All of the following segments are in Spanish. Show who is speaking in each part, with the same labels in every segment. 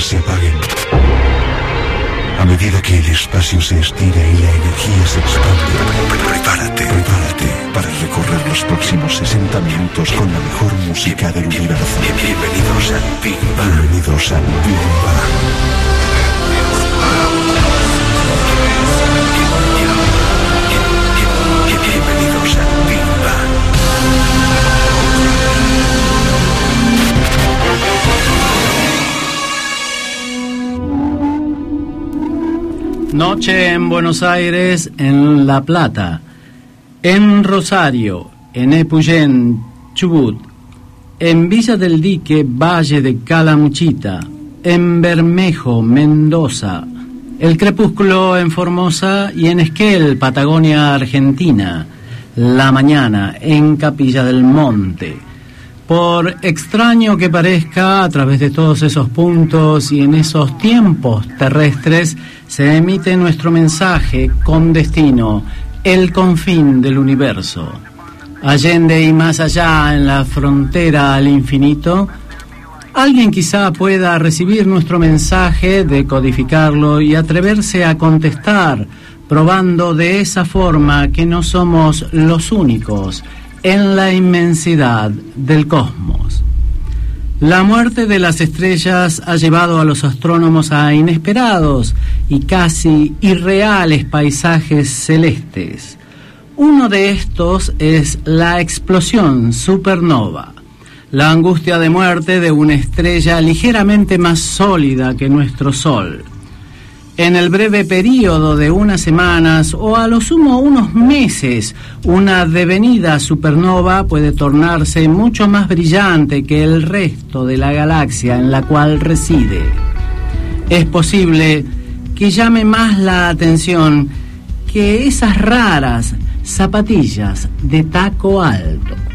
Speaker 1: estrellas se apaguen. A medida que el espacio se estira y la energía se expande, prepárate, prepárate para recorrer los próximos 60 minutos con la mejor música del universo. Bienvenidos al Big Bang. Bienvenidos al Big Bang.
Speaker 2: Noche en Buenos Aires, en La Plata, en Rosario, en Epuyén, Chubut, en Villa del Dique, Valle de Calamuchita, en Bermejo, Mendoza, el crepúsculo en Formosa y en Esquel, Patagonia, Argentina, la mañana en Capilla del Monte. Por extraño que parezca, a través de todos esos puntos y en esos tiempos terrestres, se emite nuestro mensaje con destino, el confín del universo. Allende y más allá, en la frontera al infinito, alguien quizá pueda recibir nuestro mensaje, decodificarlo y atreverse a contestar, probando de esa forma que no somos los únicos en la inmensidad del cosmos. La muerte de las estrellas ha llevado a los astrónomos a inesperados y casi irreales paisajes celestes. Uno de estos es la explosión supernova, la angustia de muerte de una estrella ligeramente más sólida que nuestro Sol. En el breve periodo de unas semanas o a lo sumo unos meses, una devenida supernova puede tornarse mucho más brillante que el resto de la galaxia en la cual reside. Es posible que llame más la atención que esas raras zapatillas de taco alto.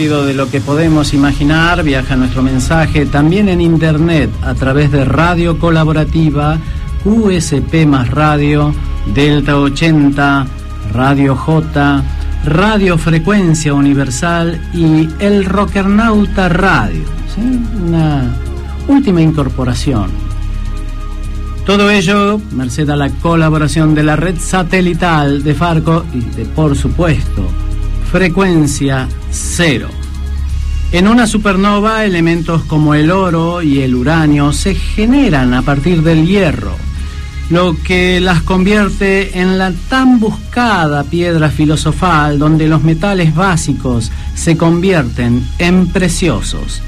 Speaker 1: De lo que
Speaker 2: podemos imaginar viaja nuestro mensaje también en internet a través de radio colaborativa, QSP más radio, Delta 80, Radio J, Radio Frecuencia Universal y el Rockernauta Radio. Una última incorporación. Todo ello merced a la colaboración de la red satelital de Farco y de, por supuesto, frecuencia En una supernova, elementos como el oro y el uranio se generan a partir del hierro, lo que las convierte en la tan buscada piedra filosofal donde los metales básicos se convierten en preciosos.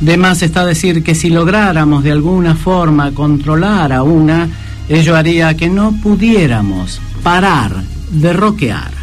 Speaker 2: De más está decir que si lográramos de alguna forma controlar a una, ello haría que no pudiéramos parar de roquear.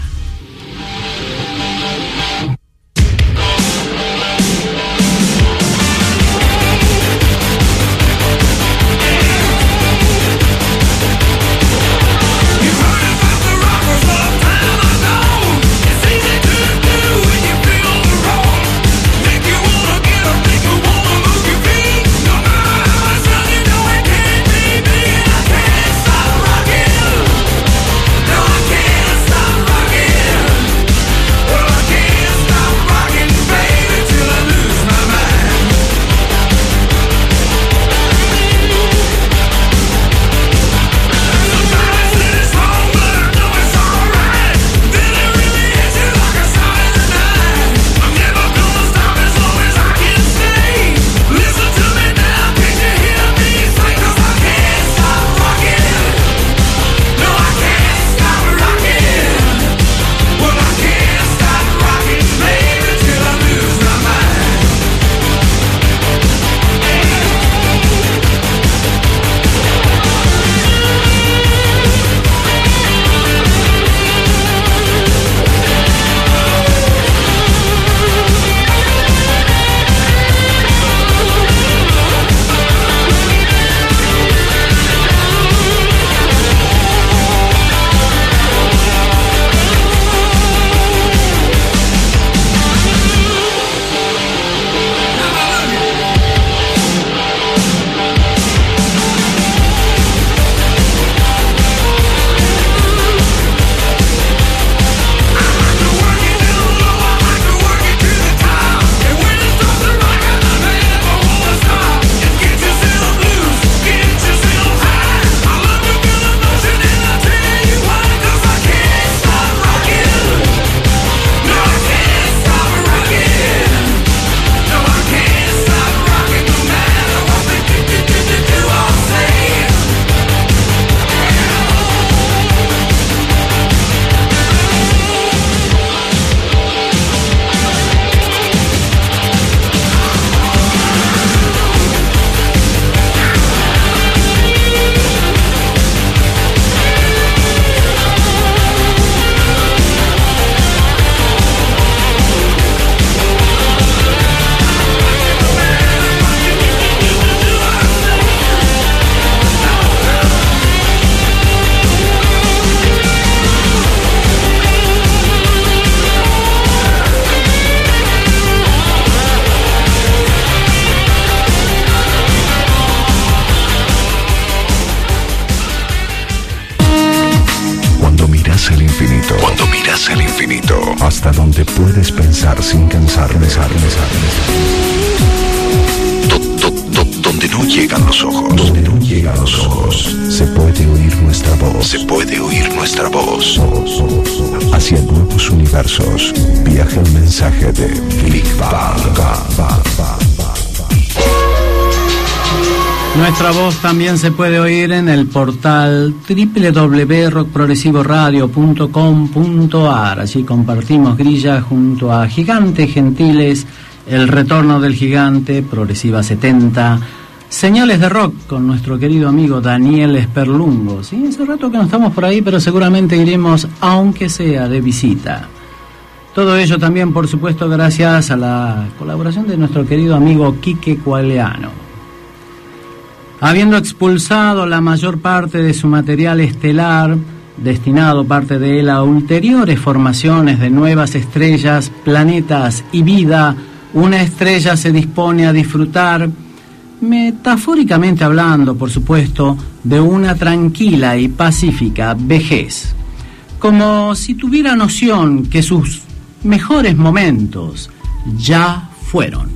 Speaker 1: Donde no llegan los ojos, donde no llegan los ojos, se puede oír nuestra voz, se puede oír nuestra voz. Hacia nuevos universos viaja el mensaje de Big Bang.
Speaker 2: Nuestra voz también se puede oír en el portal www.rockprogresivoradio.com.ar. Allí compartimos grilla junto a gigantes gentiles El retorno del gigante, Progresiva 70, Señales de rock con nuestro querido amigo Daniel Esperlungo. Sí, hace rato que no estamos por ahí, pero seguramente iremos, aunque sea de visita. Todo ello también, por supuesto, gracias a la colaboración de nuestro querido amigo Quique Cualeano. Habiendo expulsado la mayor parte de su material estelar, destinado parte de él a ulteriores formaciones de nuevas estrellas, planetas y vida, una estrella se dispone a disfrutar metafóricamente hablando, por supuesto, de una tranquila y pacífica vejez, como si tuviera noción que sus mejores momentos ya fueron.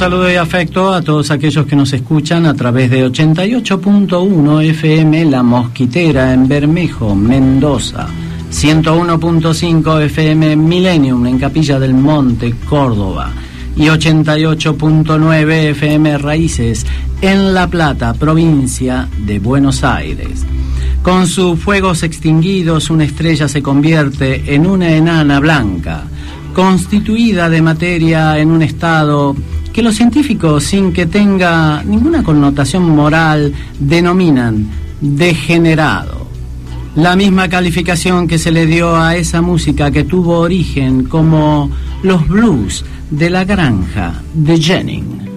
Speaker 2: Saludo y afecto a todos aquellos que nos escuchan a través de 88.1 FM La Mosquitera en Bermejo, Mendoza. 101.5 FM Millennium en Capilla del Monte, Córdoba. Y 88.9 FM Raíces en La Plata, provincia de Buenos Aires. Con sus fuegos extinguidos, una estrella se convierte en una enana blanca, constituida de materia en un estado que los científicos, sin que tenga ninguna connotación moral, denominan degenerado. La misma calificación que se le dio a esa música que tuvo origen como los blues de la granja de Jennings.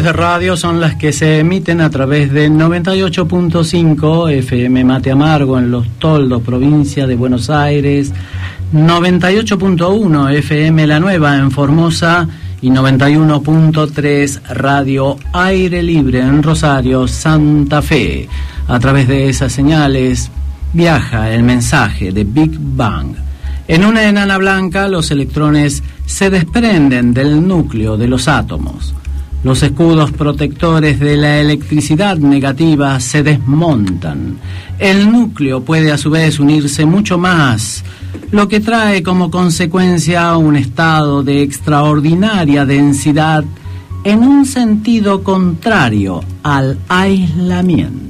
Speaker 1: De radio
Speaker 2: son las que se emiten a través de 98.5 FM Mate Amargo en Los Toldos, provincia de Buenos Aires, 98.1 FM La Nueva en Formosa y 91.3 Radio Aire Libre en Rosario, Santa Fe. A través de esas señales viaja el mensaje de Big Bang. En una enana blanca los electrones se desprenden del núcleo de los átomos. Los escudos protectores de la electricidad negativa se desmontan. El núcleo puede a su vez unirse mucho más, lo que trae como consecuencia un estado de extraordinaria densidad en un sentido contrario al aislamiento.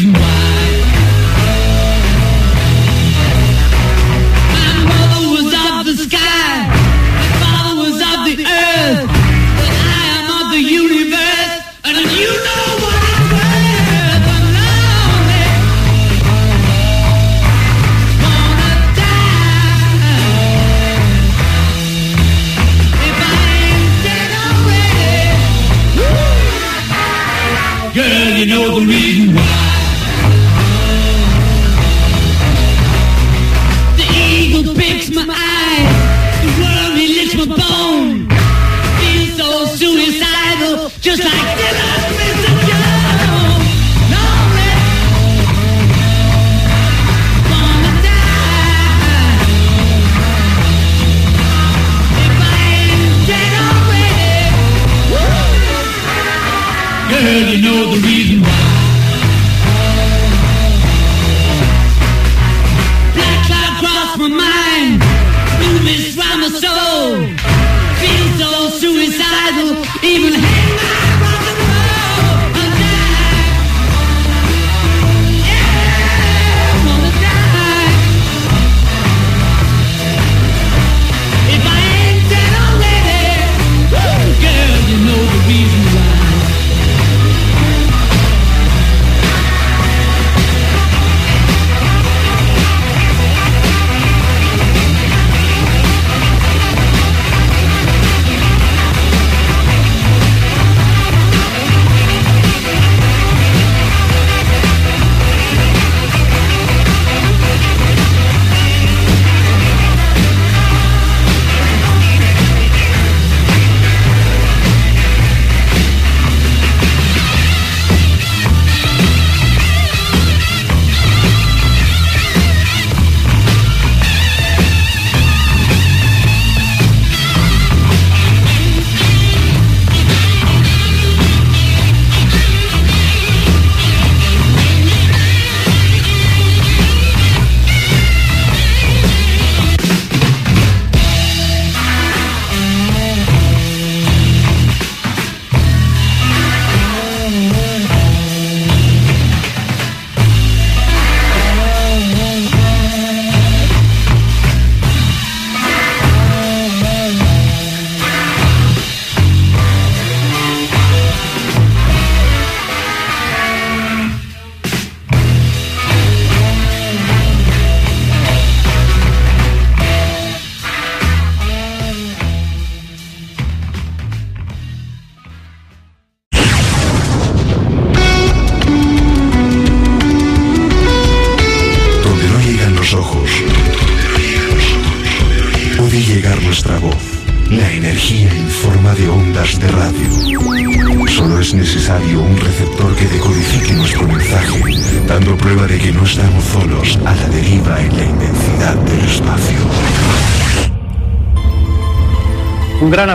Speaker 3: no reason why.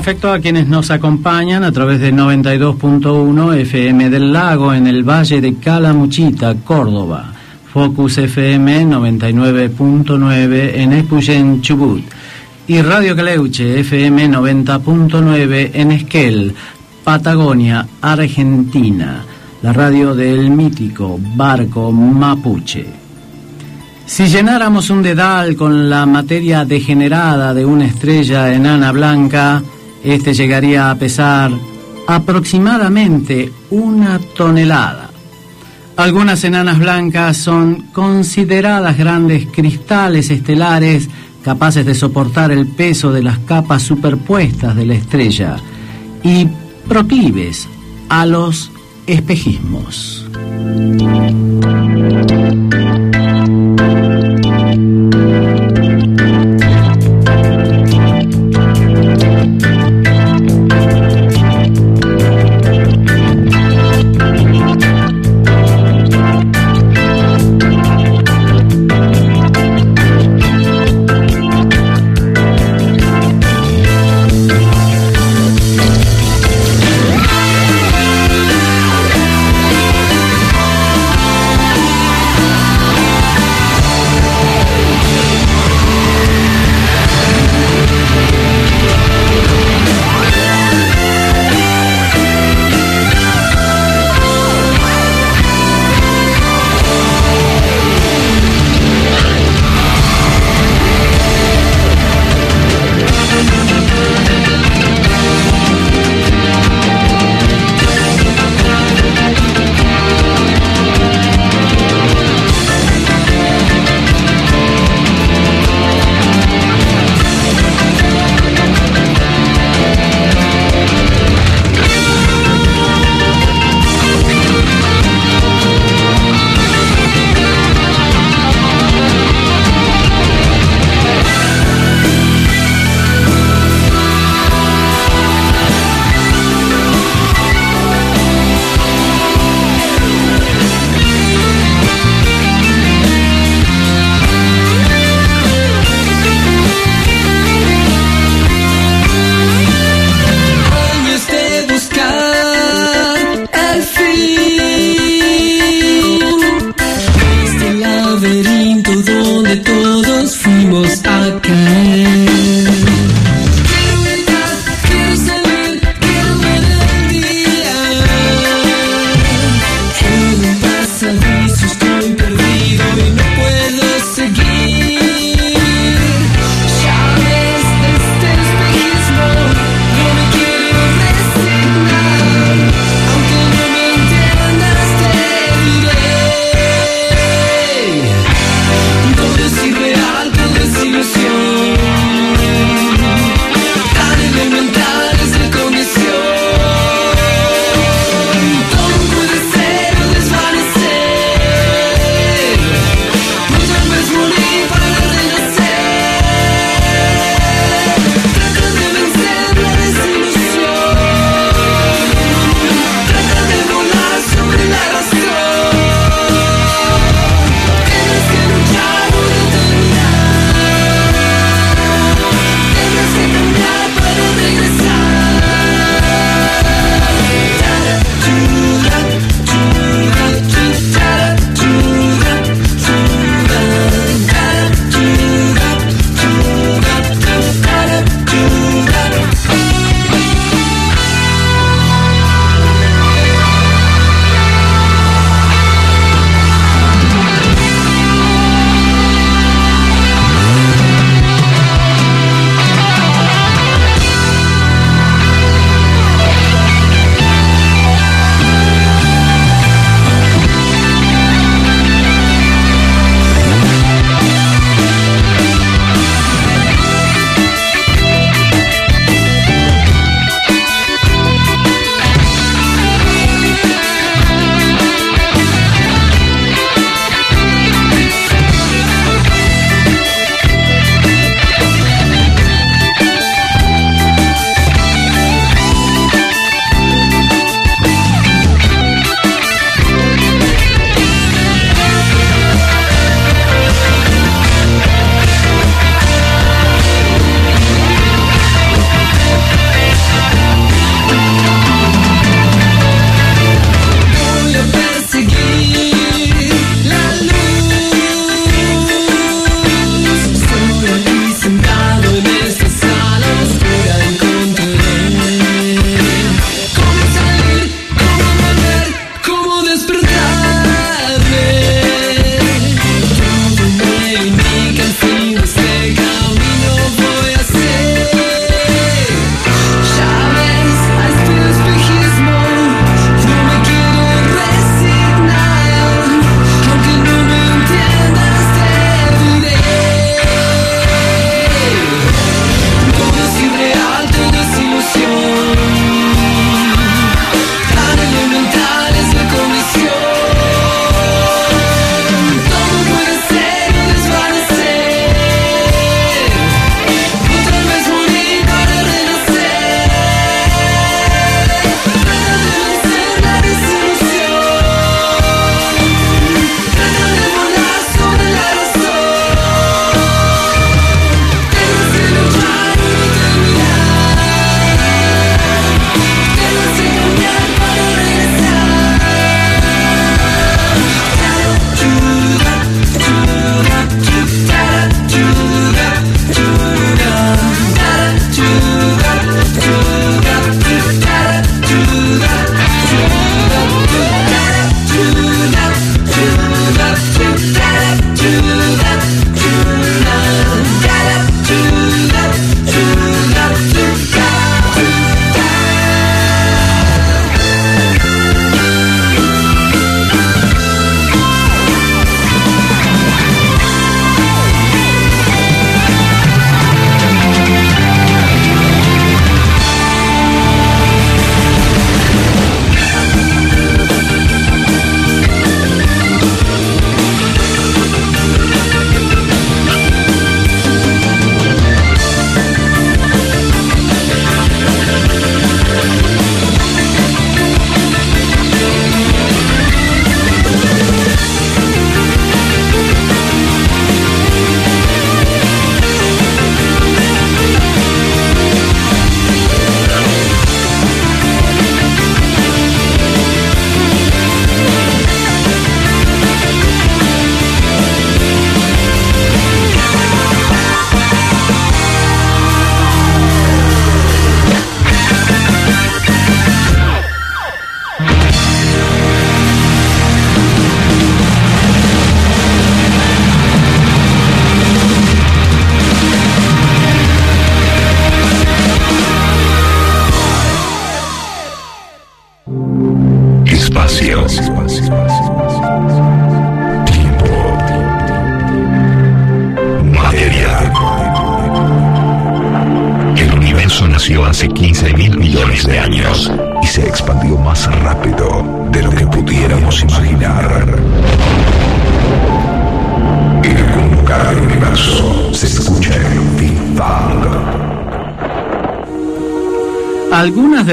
Speaker 2: Afecto a quienes nos acompañan a través de 92.1 FM del Lago en el Valle de Calamuchita, Córdoba. Focus FM 99.9 en Epuyén, Chubut. Y Radio Caleuche FM 90.9 en Esquel, Patagonia, Argentina. La radio del mítico barco Mapuche. Si llenáramos un dedal con la materia degenerada de una estrella enana blanca, este llegaría a pesar aproximadamente una tonelada. Algunas enanas blancas son consideradas grandes cristales estelares capaces de soportar el peso de las capas superpuestas de la estrella y proclives a los espejismos.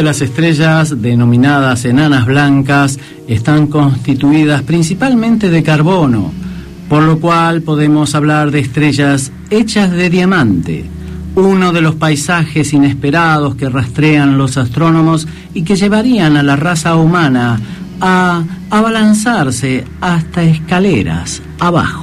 Speaker 2: Las estrellas denominadas enanas blancas están constituidas principalmente de carbono, por lo cual podemos hablar de estrellas hechas de diamante, uno de los paisajes inesperados que rastrean los astrónomos y que llevarían a la raza humana a abalanzarse hasta escaleras abajo.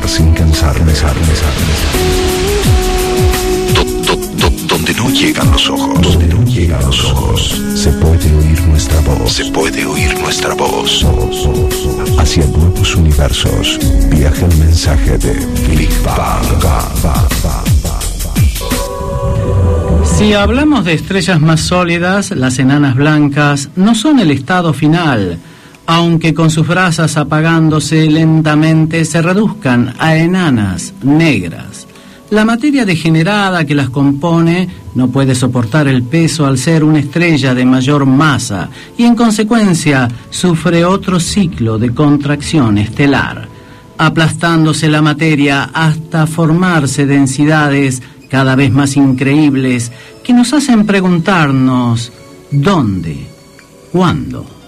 Speaker 1: Pensar sin cansar, pensar, donde no llegan los ojos, donde no llegan los ojos, se puede oír nuestra voz, se puede oír nuestra voz. Hacia nuevos universos viaja el mensaje de Big Bang.
Speaker 2: Si hablamos de estrellas más sólidas, las enanas blancas no son el estado final, aunque con sus brasas apagándose lentamente se reduzcan a enanas negras. La materia degenerada que las compone no puede soportar el peso al ser una estrella de mayor masa y en consecuencia sufre otro ciclo de contracción estelar, aplastándose la materia hasta formarse densidades cada vez más increíbles que nos hacen preguntarnos dónde, cuándo.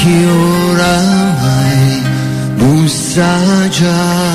Speaker 4: chi oramai non sa già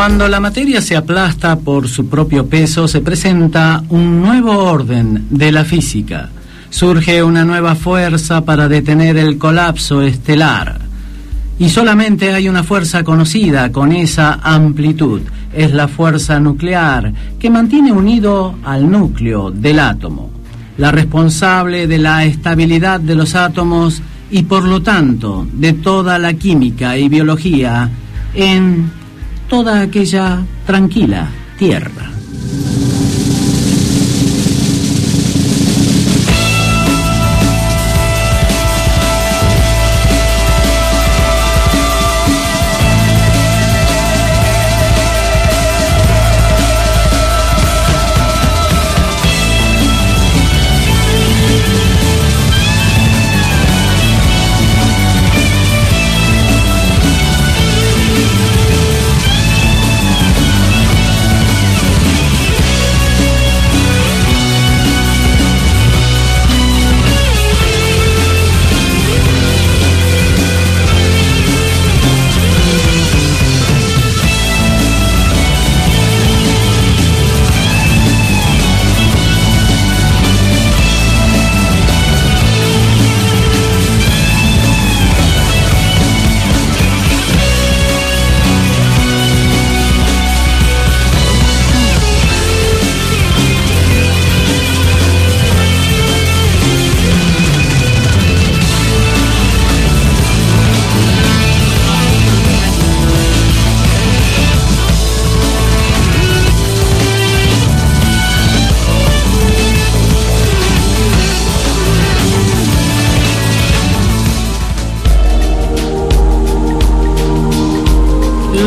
Speaker 2: Cuando la materia se aplasta por su propio peso, se presenta un nuevo orden de la física. Surge una nueva fuerza para detener el colapso estelar. Y solamente hay una fuerza conocida con esa amplitud. Es la fuerza nuclear que mantiene unido al núcleo del átomo. La responsable de la estabilidad de los átomos y por lo tanto de toda la química y biología en toda aquella tranquila tierra.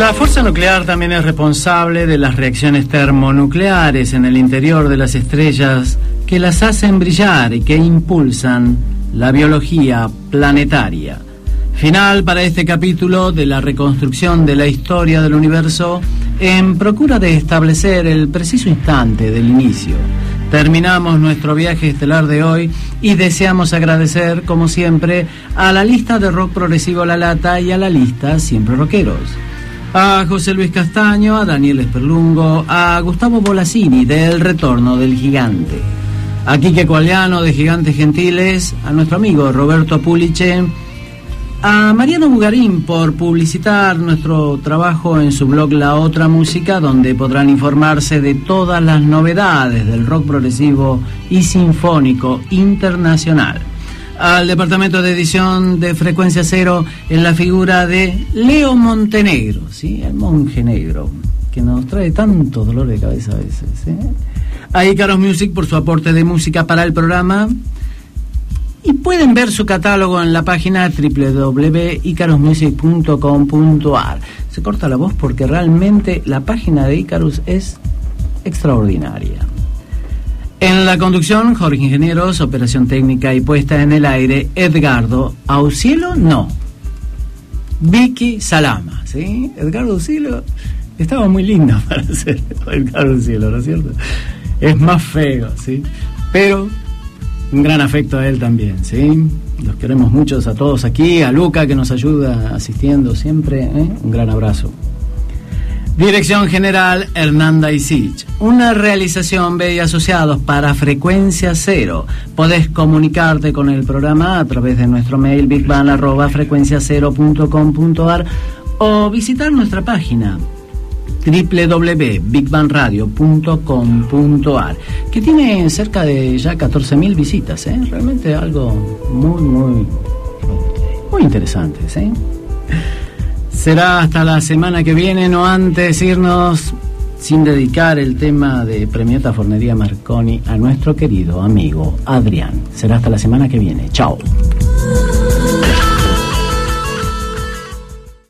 Speaker 2: La fuerza nuclear también es responsable de las reacciones termonucleares en el interior de las estrellas que las hacen brillar y que impulsan la biología planetaria. Final para este capítulo de la reconstrucción de la historia del universo en procura de establecer el preciso instante del inicio. Terminamos nuestro viaje estelar de hoy y deseamos agradecer, como siempre, a la lista de rock progresivo La Lata y a la lista Siempre Rockeros a José Luis Castaño, a Daniel Esperlungo, a Gustavo Bolasini del Retorno del Gigante, a Quique Coaliano de Gigantes Gentiles, a nuestro amigo Roberto Puliche, a Mariano Bugarín por publicitar nuestro trabajo en su blog La Otra Música, donde podrán informarse de todas las novedades del rock progresivo y sinfónico internacional al departamento de edición de Frecuencia Cero en la figura de Leo Montenegro, ¿sí? el monje negro, que nos trae tanto dolor de cabeza a veces. ¿eh? A Icaros Music por su aporte de música para el programa. Y pueden ver su catálogo en la página www.icarosmusic.com.ar. Se corta la voz porque realmente la página de Icarus es extraordinaria. En la conducción, Jorge Ingenieros, operación técnica y puesta en el aire, Edgardo Aucielo, no. Vicky Salama, ¿sí? Edgardo Aucielo estaba muy lindo para ser Edgardo Aucielo, ¿no es cierto? Es más feo, ¿sí? Pero un gran afecto a él también, ¿sí? Los queremos muchos a todos aquí, a Luca que nos ayuda asistiendo siempre, ¿eh? un gran abrazo. Dirección General Hernanda Isich. Una realización B y asociados para Frecuencia Cero. Podés comunicarte con el programa a través de nuestro mail bigban.frecuenciacero.com.ar o visitar nuestra página www.bigbanradio.com.ar que tiene cerca de ya 14.000 visitas, ¿eh? realmente algo muy, muy, muy interesante. ¿sí? Será hasta la semana que viene, no antes irnos sin dedicar el tema de Premiata Fornería Marconi a nuestro querido amigo Adrián. Será hasta la semana que viene. Chao.